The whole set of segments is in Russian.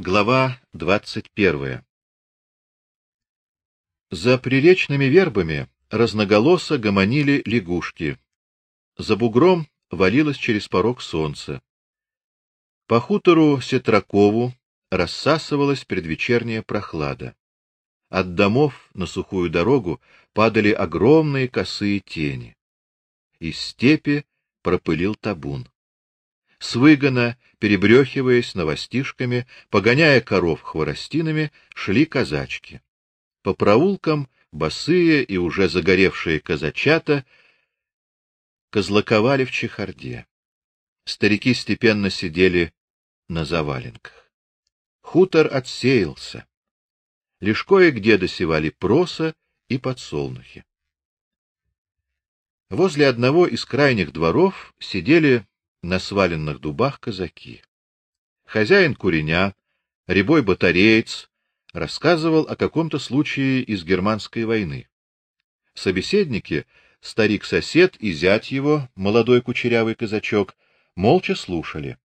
Глава двадцать первая. За приречными вербами разноголосо гомонили лягушки. За бугром валилось через порог солнце. По хутору Сетракову рассасывалась предвечерняя прохлада. От домов на сухую дорогу падали огромные косые тени. Из степи пропылил табун. С выгона, перебрехиваясь новостишками, погоняя коров хворостинами, шли казачки. По проулкам босые и уже загоревшие казачата козлаковали в чехарде. Старики степенно сидели на заваленках. Хутор отсеялся. Лишь кое-где досевали проса и подсолнухи. Возле одного из крайних дворов сидели на сваленных дубах казаки. Хозяин куреня, рябой батареец, рассказывал о каком-то случае из германской войны. Собеседники, старик-сосед и зять его, молодой кучерявый казачок, молча слушали.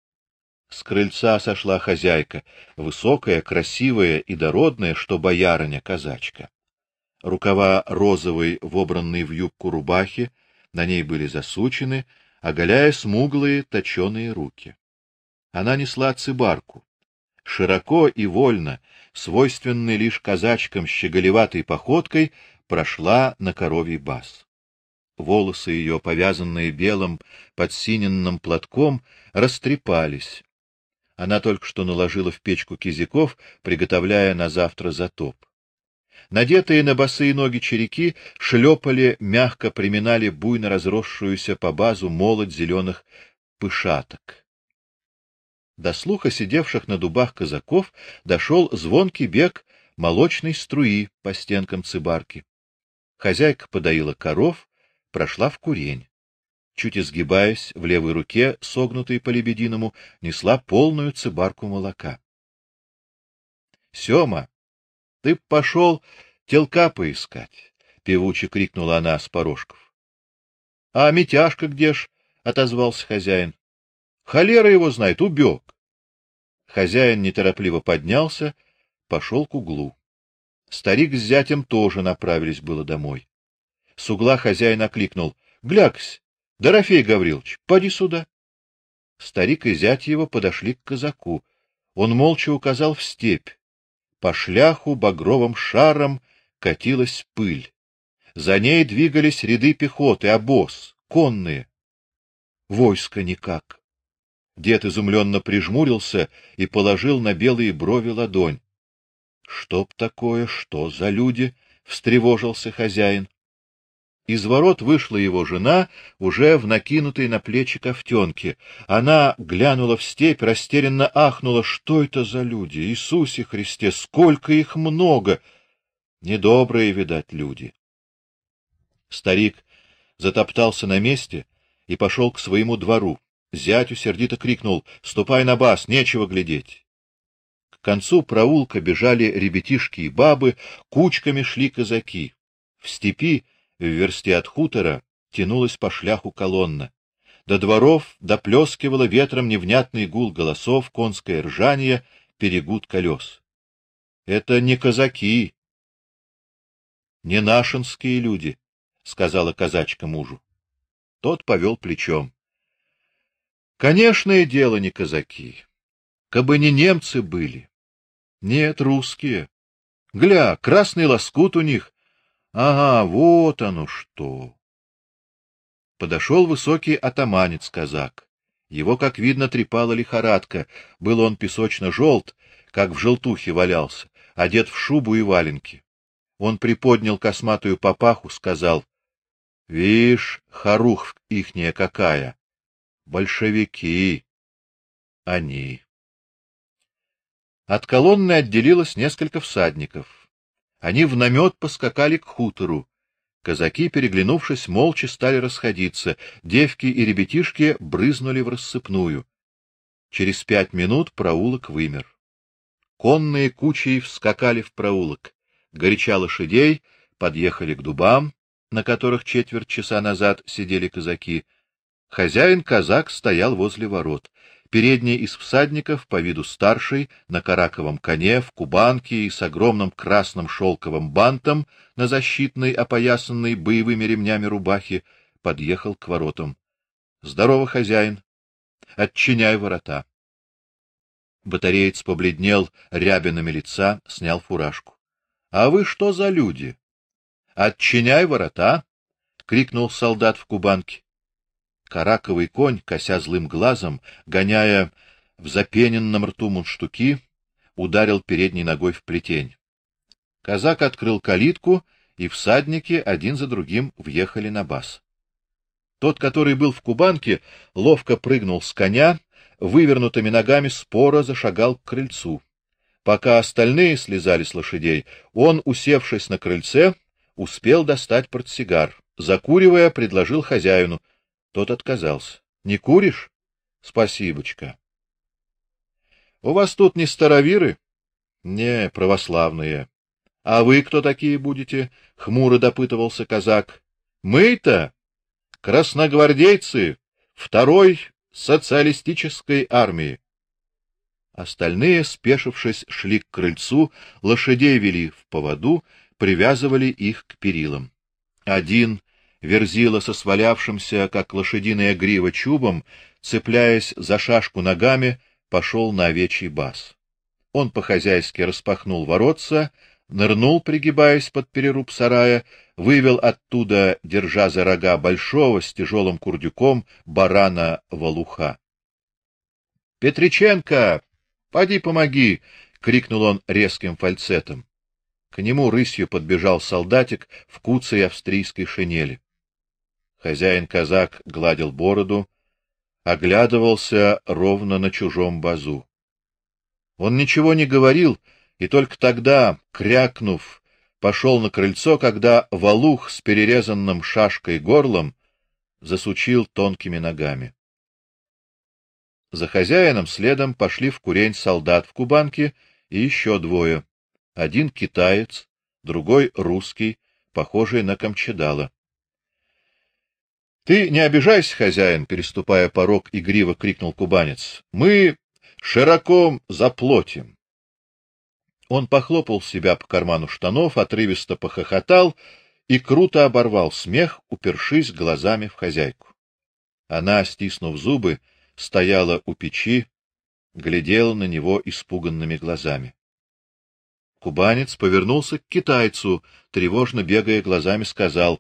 С крыльца сошла хозяйка, высокая, красивая и дородная, что боярыня-казачка. Рукава розовой, вобранной в юбку рубахи, на ней были засучены, оголяя смуглые точеные руки. Она несла цыбарку. Широко и вольно, свойственной лишь казачкам щеголеватой походкой, прошла на коровий бас. Волосы ее, повязанные белым подсиненным платком, растрепались. Она только что наложила в печку кизиков, приготовляя на завтра затоп. Надетые на босые ноги череки шлепали, мягко приминали буйно разросшуюся по базу молоть зеленых пышаток. До слуха сидевших на дубах казаков дошел звонкий бег молочной струи по стенкам цыбарки. Хозяйка подоила коров, прошла в курень. Чуть изгибаясь, в левой руке, согнутой по лебединому, несла полную цыбарку молока. — Сёма, ты пошел телка поискать, певуче крикнула она с порожков. А Митяшка где ж? отозвался хозяин. Холера его знает, убег. Хозяин неторопливо поднялся, пошел к углу. Старик с зятем тоже направились было домой. С угла хозяин окликнул: "Гляксь, Дорофей Гаврилович, поди сюда". Старик и зять его подошли к казаку. Он молча указал в степь. По шляху багровым шаром катилась пыль. За ней двигались ряды пехоты, обоз, конные. Войско никак. Дед изумленно прижмурился и положил на белые брови ладонь. Чтоб такое, что за люди? встревожился хозяин. Из ворот вышла его жена, уже в накинутой на плечи ковтенке. Она глянула в степь, растерянно ахнула: "Что это за люди? Иисусе Христе, сколько их много! Недобрые, видать, люди". Старик затоптался на месте и пошел к своему двору. Зятю сердито крикнул: "Ступай на бас, нечего глядеть". К концу проулка бежали ребятишки и бабы, кучками шли казаки. В степи в версте от хутора тянулась по шляху колонна. До дворов доплескивало ветром невнятный гул голосов, конское ржание, перегуд колес. Это не казаки, не нашинские люди, сказала казачка мужу. Тот повел плечом. Конечно, и дело не казаки. Кабы не немцы были. Нет, русские. Гля, красный лоскут у них, Ага, вот оно что. Подошел высокий атаманец-казак. Его, как видно, трепала лихорадка. Был он песочно желт как в желтухе валялся, одет в шубу и валенки. Он приподнял косматую папаху, сказал: "Вишь, харух ихняя какая. Большевики. Они". От колонны отделилось несколько всадников. Они в намет поскакали к хутору. Казаки, переглянувшись, молча стали расходиться. Девки и ребятишки брызнули в рассыпную. Через пять минут проулок вымер. Конные кучей вскакали в проулок. Горяча лошадей подъехали к дубам, на которых четверть часа назад сидели казаки. Хозяин казак стоял возле ворот. Передний из всадников, по виду старший, на караковом коне, в кубанке и с огромным красным шелковым бантом на защитной, опоясанной боевыми ремнями рубахе, подъехал к воротам. Здорово, хозяин. Отчиняй ворота. Батареец побледнел рябинами лица, снял фуражку. А вы что за люди? Отчиняй ворота, крикнул солдат в кубанке. Караковый конь, кося злым глазом, гоняя в запененном рту мунштуки, ударил передней ногой в плетень. Казак открыл калитку, и всадники один за другим въехали на бас. Тот, который был в кубанке, ловко прыгнул с коня, вывернутыми ногами споро зашагал к крыльцу. Пока остальные слезали с лошадей, он, усевшись на крыльце, успел достать портсигар. Закуривая, предложил хозяину: тот отказался. Не куришь? Спасибочка. У вас тут не староверы? Не, православные. А вы кто такие будете? хмуро допытывался казак. Мы-то красногвардейцы второй социалистической армии. Остальные, спешившись, шли к крыльцу, лошадей вели в поводу, привязывали их к перилам. Один Верзила со свалявшимся, как лошадиная грива, чубом, цепляясь за шашку ногами, пошел на овечий бас. Он по-хозяйски распахнул воротца, нырнул, пригибаясь под переруб сарая, вывел оттуда, держа за рога большого с тяжелым курдюком барана волуха. Петриченко, поди помоги, крикнул он резким фальцетом. К нему рысью подбежал солдатик в куцей австрийской шинели. Хозяин-казак гладил бороду, оглядывался ровно на чужом базу. Он ничего не говорил, и только тогда, крякнув, пошел на крыльцо, когда Валух с перерезанным шашкой горлом засучил тонкими ногами. За хозяином следом пошли в курень солдат в кубанке и еще двое: один китаец, другой русский, похожий на камчедала. Ты не обижайся, хозяин, переступая порог, игриво крикнул кубанец. Мы широко заплатим. Он похлопал себя по карману штанов, отрывисто похохотал и круто оборвал смех, упершись глазами в хозяйку. Она, стиснув зубы, стояла у печи, глядела на него испуганными глазами. Кубанец повернулся к китайцу, тревожно бегая глазами, сказал: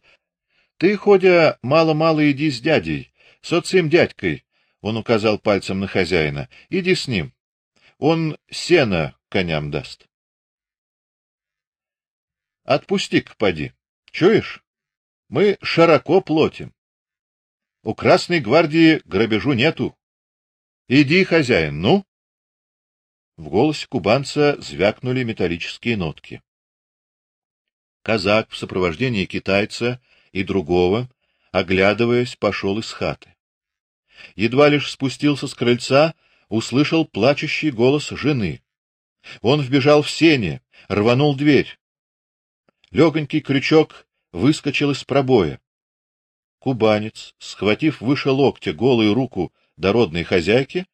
ты, ходя, мало-мало иди с дядей, с отцем дядькой, он указал пальцем на хозяина. Иди с ним. Он сено коням даст. Отпусти-ка, поди. Чуешь? Мы широко платим. У Красной гвардии грабежу нету. Иди, хозяин, ну. В голосе кубанца звякнули металлические нотки. Казак в сопровождении китайца и другого, оглядываясь, пошел из хаты. Едва лишь спустился с крыльца, услышал плачущий голос жены. Он вбежал в сени, рванул дверь. Легонький крючок выскочил из пробоя. Кубанец, схватив выше локтя голую руку дородной хозяйки,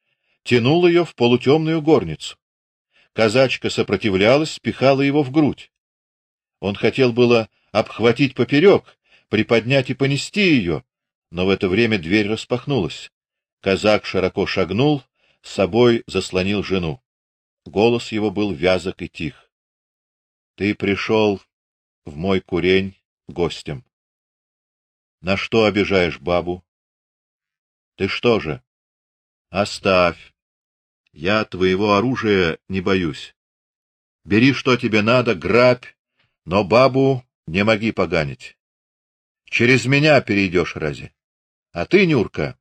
тянул ее в полутемную горницу. Казачка сопротивлялась, пихала его в грудь. Он хотел было обхватить поперек, приподнять и понести ее, но в это время дверь распахнулась. Казак широко шагнул, с собой заслонил жену. Голос его был вязок и тих. Ты пришел в мой курень гостем. На что обижаешь бабу? Ты что же? Оставь. Я твоего оружия не боюсь. Бери что тебе надо, грабь, но бабу не моги поганить. Через меня перейдешь рази. А ты, Нюрка,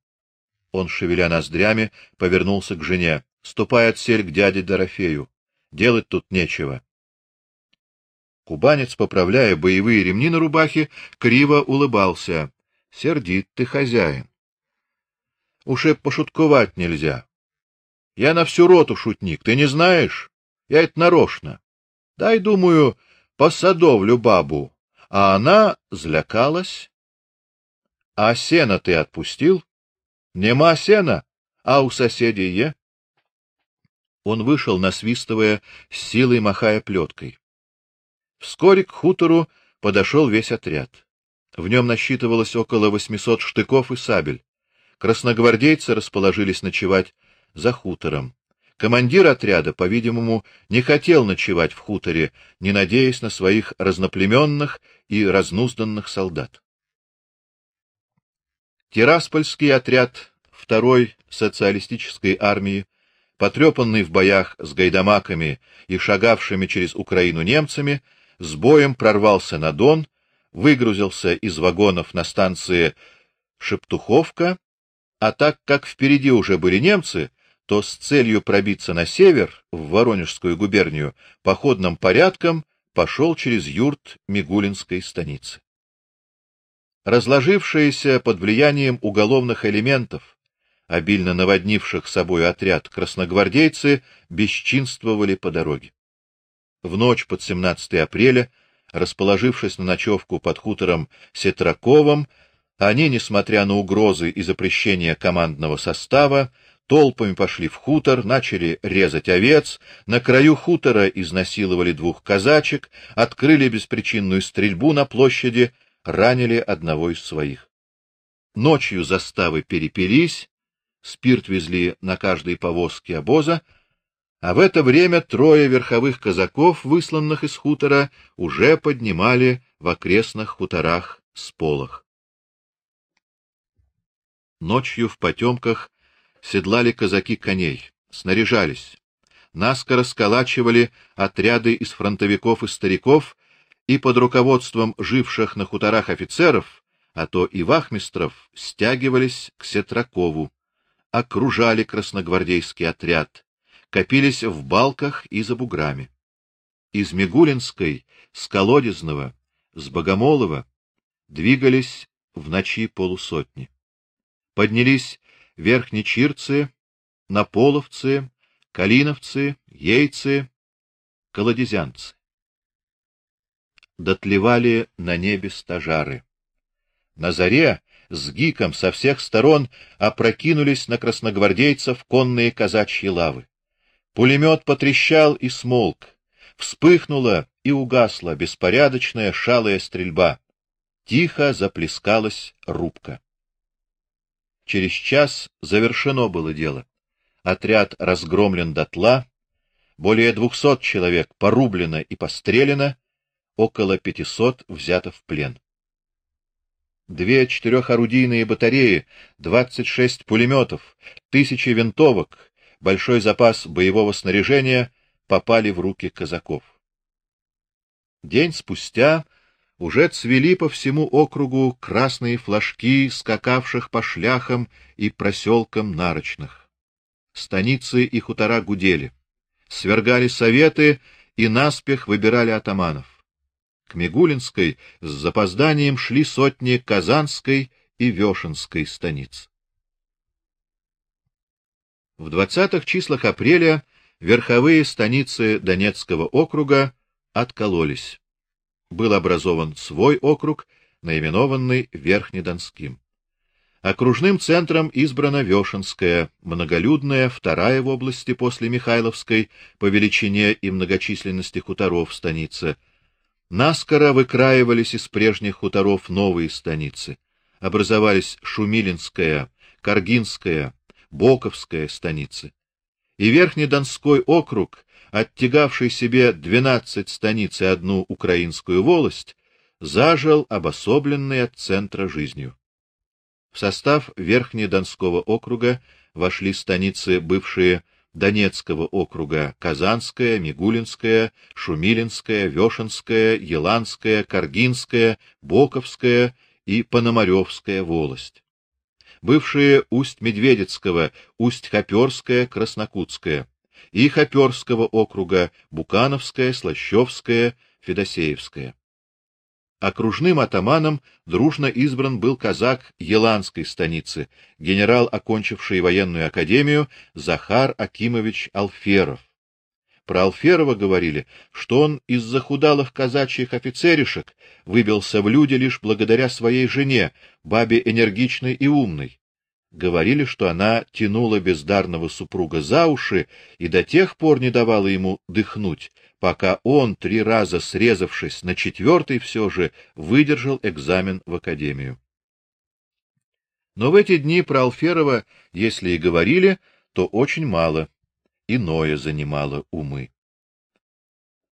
он шевеля ноздрями повернулся к жене. Ступай отсель к дяде Дорофею. Делать тут нечего. Кубанец, поправляя боевые ремни на рубахе, криво улыбался. Сердит ты, хозяин. Уж и пошутковать нельзя. Я на всю роту шутник, ты не знаешь? Я это нарочно. Дай, думаю, посадовлю бабу а она злякалась. А сена ты отпустил? Нема сена, а у соседей е? Он вышел, насвистывая, с силой махая плеткой. Вскоре к хутору подошел весь отряд. В нем насчитывалось около восьмисот штыков и сабель. Красногвардейцы расположились ночевать за хутором. Командир отряда, по-видимому, не хотел ночевать в хуторе, не надеясь на своих разноплеменных и разнузданных солдат. Тираспольский отряд второй социалистической армии, потрепанный в боях с гайдамаками и шагавшими через Украину немцами, с боем прорвался на Дон, выгрузился из вагонов на станции Шептуховка, а так как впереди уже были немцы, то с целью пробиться на север, в Воронежскую губернию, походным порядком пошел через юрт Мигулинской станицы. Разложившиеся под влиянием уголовных элементов, обильно наводнивших собой отряд, красногвардейцы бесчинствовали по дороге. В ночь под 17 апреля, расположившись на ночевку под хутором Сетраковым, они, несмотря на угрозы и запрещения командного состава, толпами пошли в хутор, начали резать овец, на краю хутора изнасиловали двух казачек, открыли беспричинную стрельбу на площади, ранили одного из своих. Ночью заставы перепились, спирт везли на каждой повозке обоза, а в это время трое верховых казаков, высланных из хутора, уже поднимали в окрестных хуторах сполох. Ночью в потемках седлали казаки коней, снаряжались, наскоро сколачивали отряды из фронтовиков и стариков и под руководством живших на хуторах офицеров, а то и вахмистров, стягивались к Сетракову, окружали красногвардейский отряд, копились в балках и за буграми. Из Мигулинской, с Колодезного, с Богомолова двигались в ночи полусотни. Поднялись верхнечирцы, наполовцы, калиновцы, ейцы, колодезянцы. Дотлевали на небе стажары. На заре с гиком со всех сторон опрокинулись на красногвардейцев конные казачьи лавы. Пулемет потрещал и смолк. Вспыхнула и угасла беспорядочная шалая стрельба. Тихо заплескалась рубка. Через час завершено было дело. Отряд разгромлен дотла, более двухсот человек порублено и постреляно, около пятисот взято в плен. Две четырехорудийные батареи, двадцать шесть пулеметов, тысячи винтовок, большой запас боевого снаряжения попали в руки казаков. День спустя уже цвели по всему округу красные флажки скакавших по шляхам и проселкам нарочных. Станицы и хутора гудели, свергали советы и наспех выбирали атаманов. К Мигулинской с запозданием шли сотни Казанской и Вешенской станиц. В двадцатых числах апреля верховые станицы Донецкого округа откололись был образован свой округ, наименованный Верхнедонским. Окружным центром избрана Вешенская, многолюдная, вторая в области после Михайловской по величине и многочисленности хуторов станица. Наскоро выкраивались из прежних хуторов новые станицы. Образовались Шумилинская, Каргинская, Боковская станицы. И Верхнедонской округ оттягавший себе двенадцать станиц и одну украинскую волость, зажил обособленный от центра жизнью. В состав Верхнедонского округа вошли станицы бывшие Донецкого округа: Казанская, Мигулинская, Шумилинская, Вешенская, Еланская, Каргинская, Боковская и Пономаревская волость. Бывшие Усть-Медведецкого, Усть-Хоперская, Краснокутская и Хоперского округа, Букановская, Слащевская, Федосеевская. Окружным атаманом дружно избран был казак Еланской станицы, генерал, окончивший военную академию Захар Акимович Алферов. Про Алферова говорили, что он из захудалых казачьих офицеришек выбился в люди лишь благодаря своей жене, бабе энергичной и умной. Говорили, что она тянула бездарного супруга за уши и до тех пор не давала ему дыхнуть, пока он, три раза срезавшись на четвертый, все же выдержал экзамен в академию. Но в эти дни про Алферова, если и говорили, то очень мало, иное занимало умы.